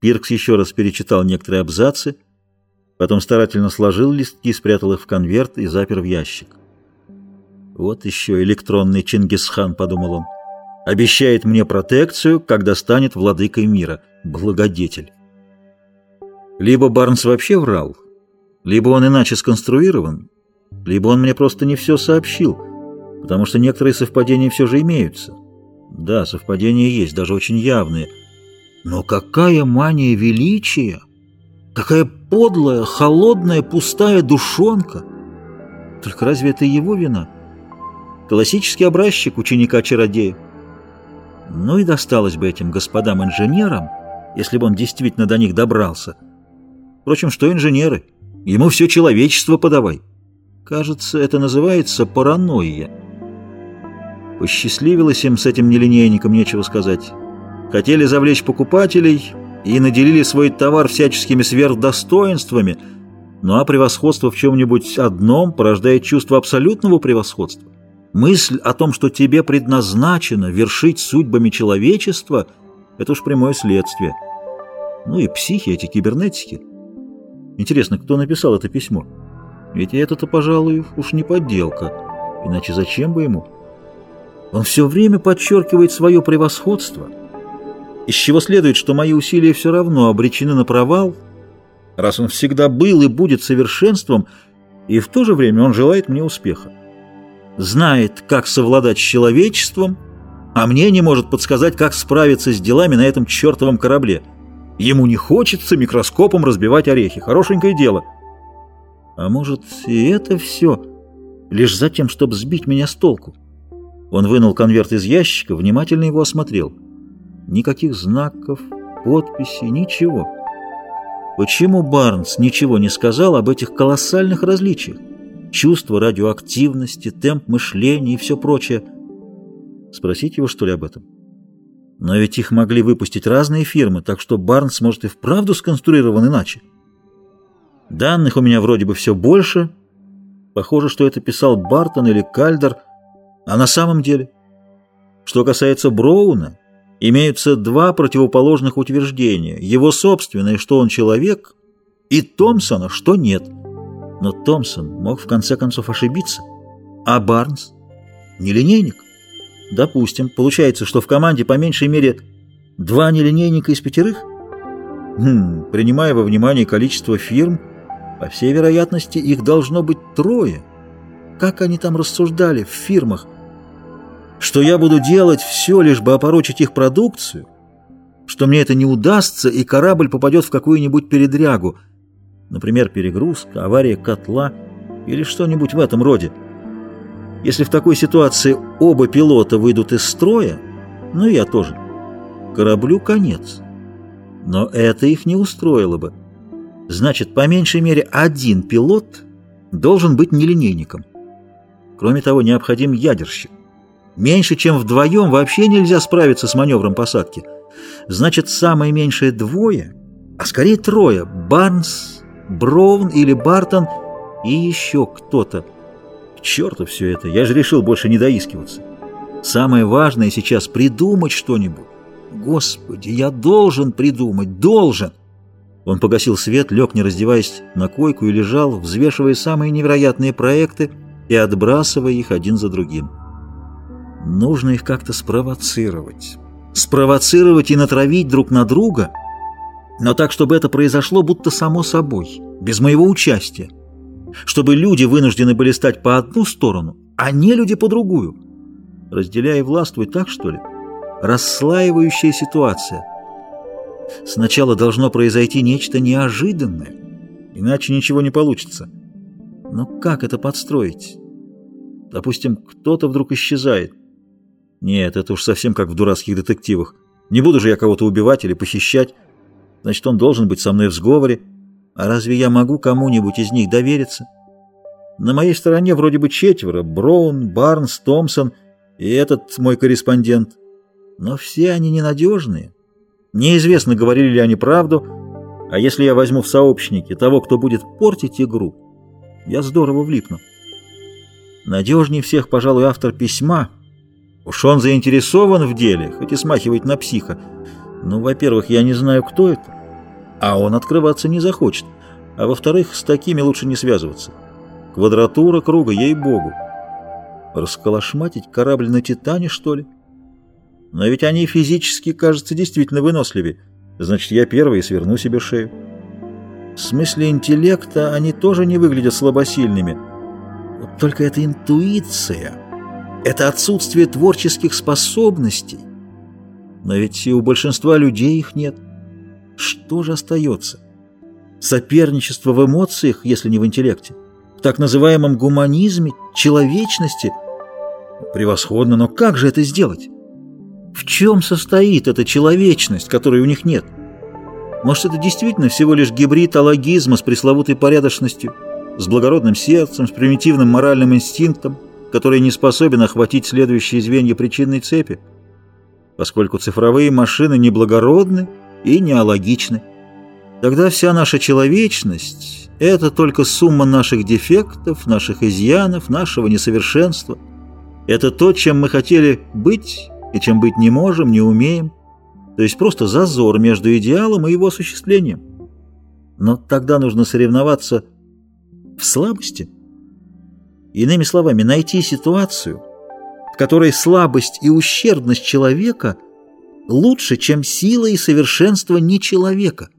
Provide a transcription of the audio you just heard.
Пиркс еще раз перечитал некоторые абзацы, потом старательно сложил листки, спрятал их в конверт и запер в ящик. «Вот еще электронный Чингисхан», — подумал он. «Обещает мне протекцию, когда станет владыкой мира. Благодетель». Либо Барнс вообще врал, либо он иначе сконструирован, либо он мне просто не все сообщил, потому что некоторые совпадения все же имеются. Да, совпадения есть, даже очень явные. Но какая мания величия! Какая подлая, холодная, пустая душонка! Только разве это его вина? Классический образчик ученика-чародея. Ну и досталось бы этим господам-инженерам, если бы он действительно до них добрался. Впрочем, что инженеры? Ему все человечество подавай. Кажется, это называется паранойя. Посчастливилось им с этим нелинейником, нечего сказать. Хотели завлечь покупателей и наделили свой товар всяческими сверхдостоинствами, ну а превосходство в чем-нибудь одном порождает чувство абсолютного превосходства. Мысль о том, что тебе предназначено вершить судьбами человечества, это уж прямое следствие. Ну и психи эти кибернетики. Интересно, кто написал это письмо? Ведь это-то, пожалуй, уж не подделка. Иначе зачем бы ему? Он все время подчеркивает свое превосходство, из чего следует, что мои усилия все равно обречены на провал, раз он всегда был и будет совершенством, и в то же время он желает мне успеха. Знает, как совладать с человечеством, а мне не может подсказать, как справиться с делами на этом чертовом корабле. Ему не хочется микроскопом разбивать орехи. Хорошенькое дело. А может, и это все лишь за тем, чтобы сбить меня с толку? Он вынул конверт из ящика, внимательно его осмотрел. Никаких знаков, подписей, ничего. Почему Барнс ничего не сказал об этих колоссальных различиях? Чувство радиоактивности, темп мышления и все прочее. Спросить его, что ли, об этом? Но ведь их могли выпустить разные фирмы, так что Барнс, может, и вправду сконструирован иначе. Данных у меня вроде бы все больше. Похоже, что это писал Бартон или Кальдер, а на самом деле, что касается Броуна, имеются два противоположных утверждения. Его собственное, что он человек, и Томпсона, что нет. Но Томпсон мог в конце концов ошибиться. А Барнс? Не линейник? Допустим. Получается, что в команде по меньшей мере два нелинейника из пятерых? Хм, принимая во внимание количество фирм, по всей вероятности, их должно быть трое. Как они там рассуждали в фирмах? Что я буду делать все, лишь бы опорочить их продукцию, что мне это не удастся, и корабль попадет в какую-нибудь передрягу, например, перегрузка, авария котла или что-нибудь в этом роде. Если в такой ситуации оба пилота выйдут из строя, ну и я тоже, кораблю конец. Но это их не устроило бы. Значит, по меньшей мере один пилот должен быть нелинейником. Кроме того, необходим ядерщик. Меньше, чем вдвоем, вообще нельзя справиться с маневром посадки. Значит, самое меньшее двое, а скорее трое. Барнс, Броун или Бартон и еще кто-то. К черту все это, я же решил больше не доискиваться. Самое важное сейчас — придумать что-нибудь. Господи, я должен придумать, должен! Он погасил свет, лег, не раздеваясь, на койку и лежал, взвешивая самые невероятные проекты и отбрасывая их один за другим. Нужно их как-то спровоцировать. Спровоцировать и натравить друг на друга, но так, чтобы это произошло будто само собой, без моего участия. Чтобы люди вынуждены были стать по одну сторону, а не люди по другую. Разделяя и властвуй так, что ли? Расслаивающая ситуация. Сначала должно произойти нечто неожиданное, иначе ничего не получится. Но как это подстроить? Допустим, кто-то вдруг исчезает. Нет, это уж совсем как в дурацких детективах. Не буду же я кого-то убивать или похищать. Значит, он должен быть со мной в сговоре. А разве я могу кому-нибудь из них довериться? На моей стороне вроде бы четверо. Браун, Барнс, Томпсон и этот мой корреспондент. Но все они ненадежные. Неизвестно, говорили ли они правду. А если я возьму в сообщники того, кто будет портить игру, я здорово влипну. Надежнее всех, пожалуй, автор письма — Уж он заинтересован в деле, хоть и смахивает на психа. Ну, во-первых, я не знаю, кто это. а он открываться не захочет. А во-вторых, с такими лучше не связываться. Квадратура круга, ей-богу. Расколошматить корабль на Титане, что ли? Но ведь они физически, кажется, действительно выносливее. Значит, я первый и сверну себе шею. В смысле интеллекта они тоже не выглядят слабосильными. Вот только это интуиция, это отсутствие творческих способностей. Но ведь и у большинства людей их нет. Что же остается? Соперничество в эмоциях, если не в интеллекте. В так называемом гуманизме, человечности. Превосходно, но как же это сделать? В чем состоит эта человечность, которой у них нет? Может, это действительно всего лишь гибрид алогизма с пресловутой порядочностью, с благородным сердцем, с примитивным моральным инстинктом, который не способен охватить следующие звенья причинной цепи, поскольку цифровые машины неблагородны и неалогичны. Тогда вся наша человечность – это только сумма наших дефектов, наших изъянов, нашего несовершенства. Это то, чем мы хотели быть и чем быть не можем, не умеем. То есть просто зазор между идеалом и его осуществлением. Но тогда нужно соревноваться в слабости. Иными словами, найти ситуацию, в которой слабость и ущербность человека лучше, чем сила и совершенство не человека –